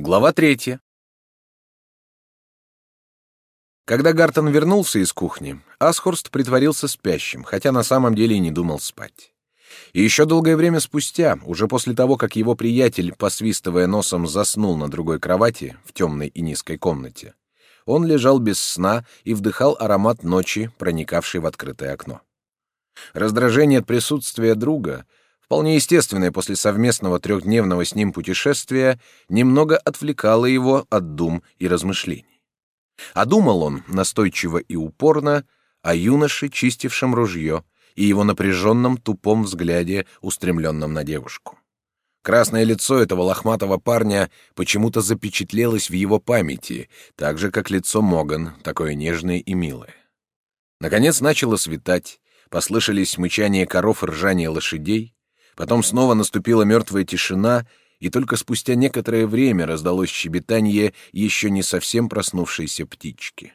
Глава третья. Когда Гартон вернулся из кухни, Асхорст притворился спящим, хотя на самом деле и не думал спать. И еще долгое время спустя, уже после того, как его приятель, посвистывая носом, заснул на другой кровати в темной и низкой комнате, он лежал без сна и вдыхал аромат ночи, проникавший в открытое окно. Раздражение от присутствия друга — вполне естественное после совместного трехдневного с ним путешествия, немного отвлекало его от дум и размышлений. А думал он настойчиво и упорно о юноше, чистившем ружье, и его напряженном тупом взгляде, устремленном на девушку. Красное лицо этого лохматого парня почему-то запечатлелось в его памяти, так же, как лицо Моган, такое нежное и милое. Наконец начало светать, послышались мычание коров и ржание лошадей, Потом снова наступила мертвая тишина, и только спустя некоторое время раздалось щебетание еще не совсем проснувшейся птички.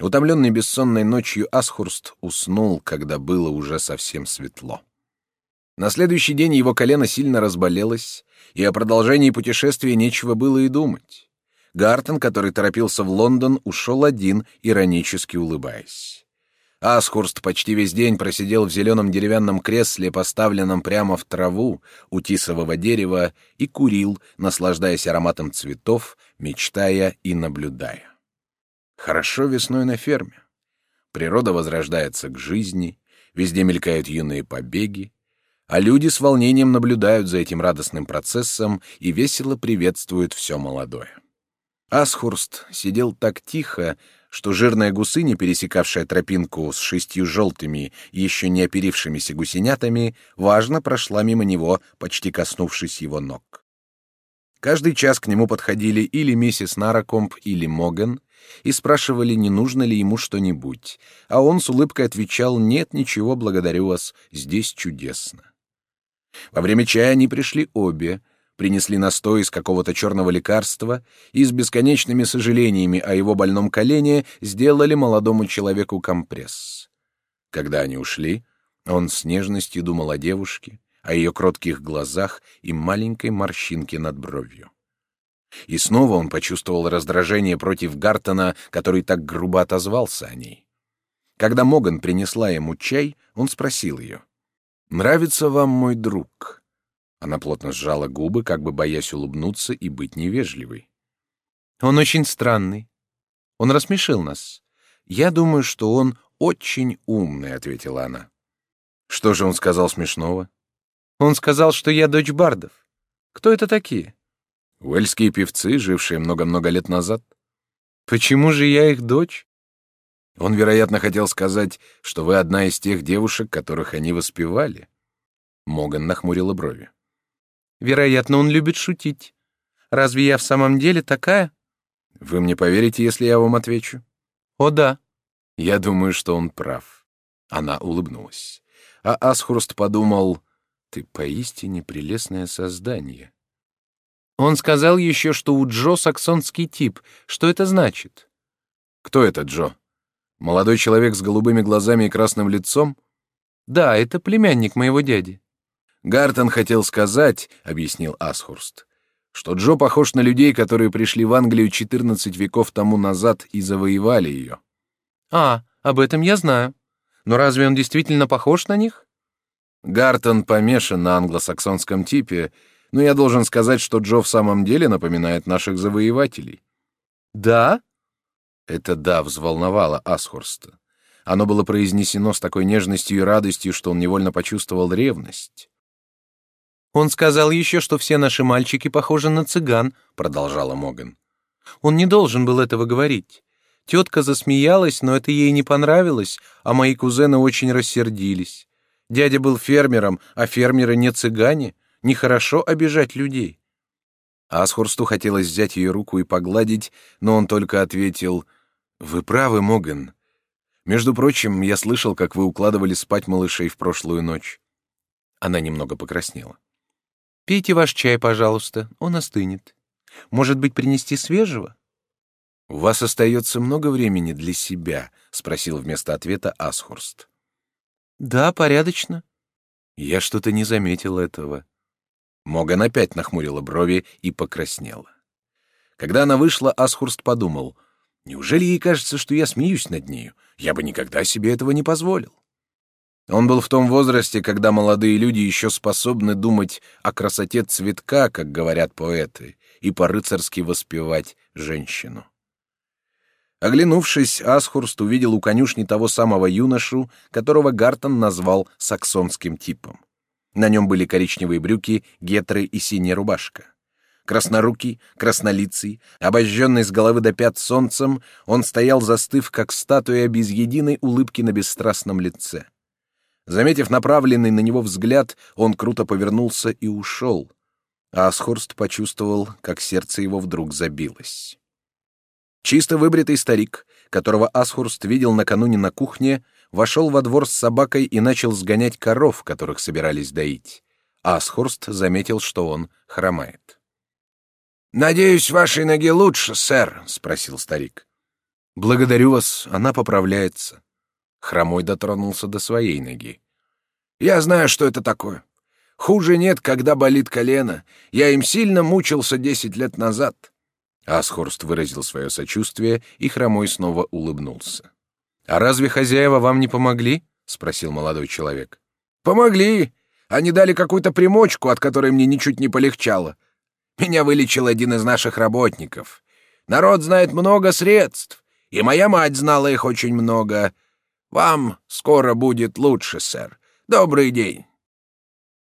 Утомленный бессонной ночью Асхурст уснул, когда было уже совсем светло. На следующий день его колено сильно разболелось, и о продолжении путешествия нечего было и думать. Гартон, который торопился в Лондон, ушел один, иронически улыбаясь. Асхурст почти весь день просидел в зеленом деревянном кресле, поставленном прямо в траву у тисового дерева, и курил, наслаждаясь ароматом цветов, мечтая и наблюдая. Хорошо весной на ферме. Природа возрождается к жизни, везде мелькают юные побеги, а люди с волнением наблюдают за этим радостным процессом и весело приветствуют все молодое. Асхурст сидел так тихо, что жирная гусыня, пересекавшая тропинку с шестью желтыми, еще не оперившимися гусенятами, важно прошла мимо него, почти коснувшись его ног. Каждый час к нему подходили или миссис Наракомп, или Моган, и спрашивали, не нужно ли ему что-нибудь, а он с улыбкой отвечал «Нет, ничего, благодарю вас, здесь чудесно». Во время чая они пришли обе, принесли настой из какого-то черного лекарства и с бесконечными сожалениями о его больном колене сделали молодому человеку компресс. Когда они ушли, он с нежностью думал о девушке, о ее кротких глазах и маленькой морщинке над бровью. И снова он почувствовал раздражение против Гартона, который так грубо отозвался о ней. Когда Моган принесла ему чай, он спросил ее. «Нравится вам мой друг?» Она плотно сжала губы, как бы боясь улыбнуться и быть невежливой. «Он очень странный. Он рассмешил нас. Я думаю, что он очень умный», — ответила она. «Что же он сказал смешного?» «Он сказал, что я дочь бардов. Кто это такие?» «Уэльские певцы, жившие много-много лет назад». «Почему же я их дочь?» Он, вероятно, хотел сказать, что вы одна из тех девушек, которых они воспевали. Моган нахмурила брови. Вероятно, он любит шутить. Разве я в самом деле такая? Вы мне поверите, если я вам отвечу? О, да. Я думаю, что он прав. Она улыбнулась. А Асхурст подумал, ты поистине прелестное создание. Он сказал еще, что у Джо саксонский тип. Что это значит? Кто это Джо? Молодой человек с голубыми глазами и красным лицом? Да, это племянник моего дяди. Гартон хотел сказать, объяснил Асхурст, что Джо похож на людей, которые пришли в Англию 14 веков тому назад и завоевали ее. А, об этом я знаю. Но разве он действительно похож на них? Гартон помешан на англосаксонском типе, но я должен сказать, что Джо в самом деле напоминает наших завоевателей. Да? Это да взволновало Асхурста. Оно было произнесено с такой нежностью и радостью, что он невольно почувствовал ревность. Он сказал еще, что все наши мальчики похожи на цыган, продолжала Моган. Он не должен был этого говорить. Тетка засмеялась, но это ей не понравилось, а мои кузены очень рассердились. Дядя был фермером, а фермеры не цыгане. Нехорошо обижать людей. Асхурсту хотелось взять ее руку и погладить, но он только ответил: "Вы правы, Моган. Между прочим, я слышал, как вы укладывали спать малышей в прошлую ночь". Она немного покраснела. Пейте ваш чай, пожалуйста, он остынет. Может быть, принести свежего? У вас остается много времени для себя, спросил вместо ответа Асхурст. Да, порядочно. Я что-то не заметил этого. Моган опять нахмурила брови и покраснела. Когда она вышла, Асхурст подумал, неужели ей кажется, что я смеюсь над нею? Я бы никогда себе этого не позволил. Он был в том возрасте, когда молодые люди еще способны думать о красоте цветка, как говорят поэты, и по-рыцарски воспевать женщину. Оглянувшись, Асхурст увидел у конюшни того самого юношу, которого Гартон назвал саксонским типом. На нем были коричневые брюки, гетры и синяя рубашка. Краснорукий, краснолицый, обожженный с головы до пят солнцем, он стоял застыв, как статуя без единой улыбки на бесстрастном лице. Заметив направленный на него взгляд, он круто повернулся и ушел. А Асхорст почувствовал, как сердце его вдруг забилось. Чисто выбритый старик, которого Асхурст видел накануне на кухне, вошел во двор с собакой и начал сгонять коров, которых собирались доить. Асхурст заметил, что он хромает. «Надеюсь, вашей ноге лучше, сэр?» — спросил старик. «Благодарю вас, она поправляется». Хромой дотронулся до своей ноги. «Я знаю, что это такое. Хуже нет, когда болит колено. Я им сильно мучился десять лет назад». Асхорст выразил свое сочувствие, и Хромой снова улыбнулся. «А разве хозяева вам не помогли?» — спросил молодой человек. «Помогли. Они дали какую-то примочку, от которой мне ничуть не полегчало. Меня вылечил один из наших работников. Народ знает много средств, и моя мать знала их очень много. Вам скоро будет лучше, сэр. Добрый день.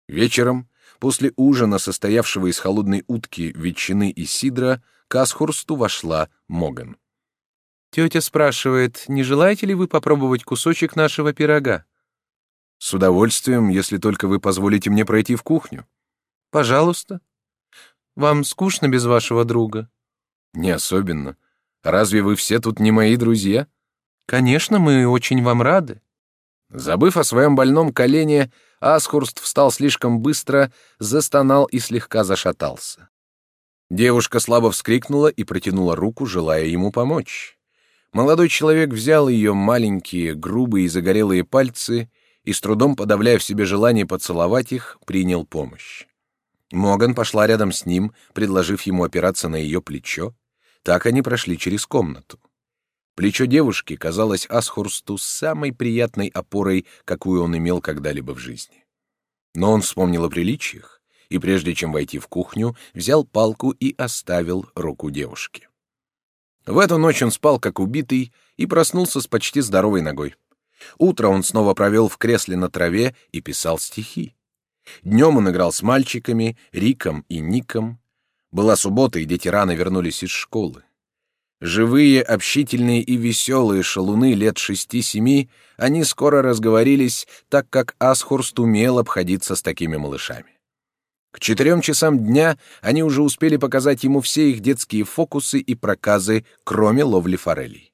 Вечером, после ужина, состоявшего из холодной утки, ветчины и сидра, к Асхурсту вошла Моган. «Тетя спрашивает, не желаете ли вы попробовать кусочек нашего пирога?» «С удовольствием, если только вы позволите мне пройти в кухню». «Пожалуйста. Вам скучно без вашего друга?» «Не особенно. Разве вы все тут не мои друзья?» Конечно, мы очень вам рады. Забыв о своем больном колене, Асхурст встал слишком быстро, застонал и слегка зашатался. Девушка слабо вскрикнула и протянула руку, желая ему помочь. Молодой человек взял ее маленькие, грубые и загорелые пальцы и, с трудом подавляя в себе желание поцеловать их, принял помощь. Моган пошла рядом с ним, предложив ему опираться на ее плечо. Так они прошли через комнату. Плечо девушки казалось Асхурсту самой приятной опорой, какую он имел когда-либо в жизни. Но он вспомнил о приличиях, и прежде чем войти в кухню, взял палку и оставил руку девушки. В эту ночь он спал как убитый и проснулся с почти здоровой ногой. Утро он снова провел в кресле на траве и писал стихи. Днем он играл с мальчиками, Риком и Ником. Была суббота, и дети рано вернулись из школы. Живые, общительные и веселые шалуны лет шести-семи, они скоро разговорились, так как Асхурст умел обходиться с такими малышами. К четырем часам дня они уже успели показать ему все их детские фокусы и проказы, кроме ловли форелей.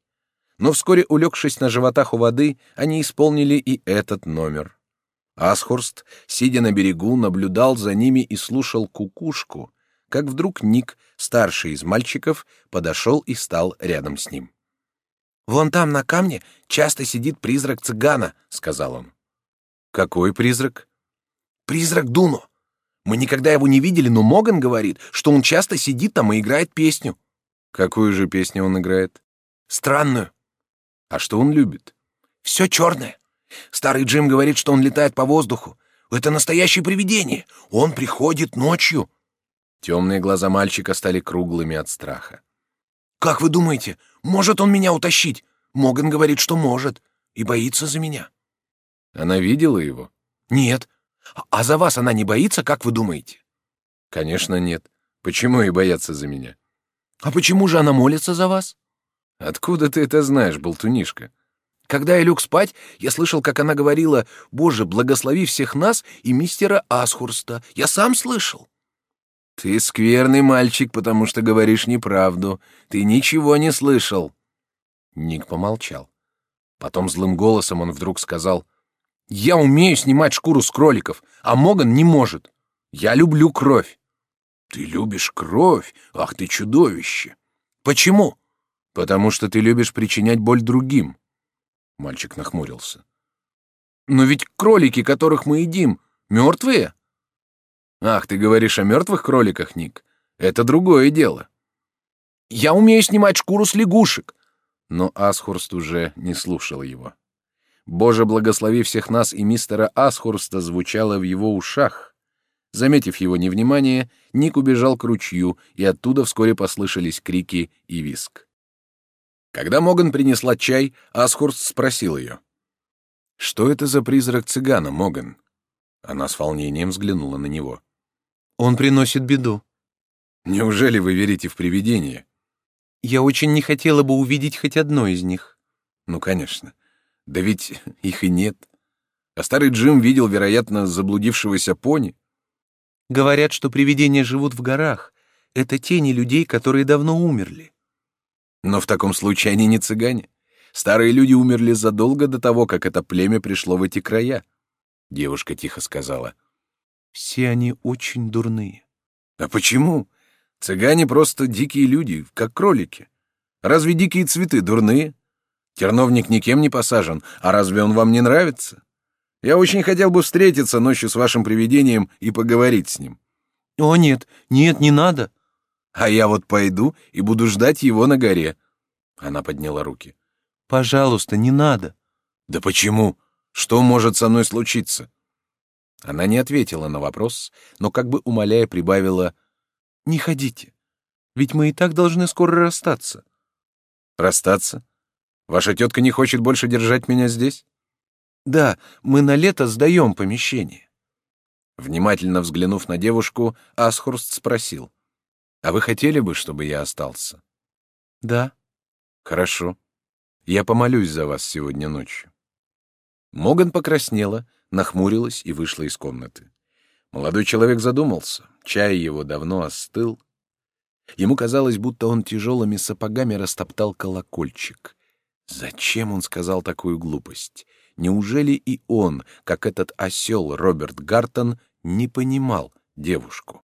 Но вскоре, улегшись на животах у воды, они исполнили и этот номер. Асхурст, сидя на берегу, наблюдал за ними и слушал кукушку, как вдруг Ник, старший из мальчиков, подошел и стал рядом с ним. «Вон там, на камне, часто сидит призрак цыгана», — сказал он. «Какой призрак?» «Призрак Дуно. Мы никогда его не видели, но Моган говорит, что он часто сидит там и играет песню». «Какую же песню он играет?» «Странную». «А что он любит?» «Все черное. Старый Джим говорит, что он летает по воздуху. Это настоящее привидение. Он приходит ночью, Темные глаза мальчика стали круглыми от страха. «Как вы думаете, может он меня утащить? Моган говорит, что может, и боится за меня». «Она видела его?» «Нет. А за вас она не боится, как вы думаете?» «Конечно нет. Почему и бояться за меня?» «А почему же она молится за вас?» «Откуда ты это знаешь, болтунишка?» «Когда я лег спать, я слышал, как она говорила, «Боже, благослови всех нас и мистера Асхурста». Я сам слышал». Ты скверный мальчик, потому что говоришь неправду. Ты ничего не слышал. Ник помолчал. Потом злым голосом он вдруг сказал: "Я умею снимать шкуру с кроликов, а Моган не может. Я люблю кровь". Ты любишь кровь? Ах ты чудовище. Почему? Потому что ты любишь причинять боль другим. Мальчик нахмурился. Но ведь кролики, которых мы едим, мертвые. Ах, ты говоришь о мертвых кроликах, Ник? Это другое дело. Я умею снимать шкуру с лягушек. Но Асхурст уже не слушал его. «Боже, благослови всех нас» и мистера Асхурста звучало в его ушах. Заметив его невнимание, Ник убежал к ручью, и оттуда вскоре послышались крики и виск. Когда Моган принесла чай, Асхурст спросил ее. «Что это за призрак цыгана, Моган?» Она с волнением взглянула на него. «Он приносит беду». «Неужели вы верите в привидения?» «Я очень не хотела бы увидеть хоть одно из них». «Ну, конечно. Да ведь их и нет. А старый Джим видел, вероятно, заблудившегося пони». «Говорят, что привидения живут в горах. Это тени людей, которые давно умерли». «Но в таком случае они не цыгане. Старые люди умерли задолго до того, как это племя пришло в эти края. Девушка тихо сказала. Все они очень дурные. А почему? Цыгане просто дикие люди, как кролики. Разве дикие цветы дурные? Терновник никем не посажен, а разве он вам не нравится? Я очень хотел бы встретиться ночью с вашим привидением и поговорить с ним. О, нет, нет, не надо. А я вот пойду и буду ждать его на горе. Она подняла руки. Пожалуйста, не надо. Да почему? Что может со мной случиться? Она не ответила на вопрос, но как бы умоляя прибавила «Не ходите, ведь мы и так должны скоро расстаться». «Расстаться? Ваша тетка не хочет больше держать меня здесь?» «Да, мы на лето сдаем помещение». Внимательно взглянув на девушку, Асхурст спросил. «А вы хотели бы, чтобы я остался?» «Да». «Хорошо. Я помолюсь за вас сегодня ночью». Моган покраснела, нахмурилась и вышла из комнаты. Молодой человек задумался. Чай его давно остыл. Ему казалось, будто он тяжелыми сапогами растоптал колокольчик. Зачем он сказал такую глупость? Неужели и он, как этот осел Роберт Гартон, не понимал девушку?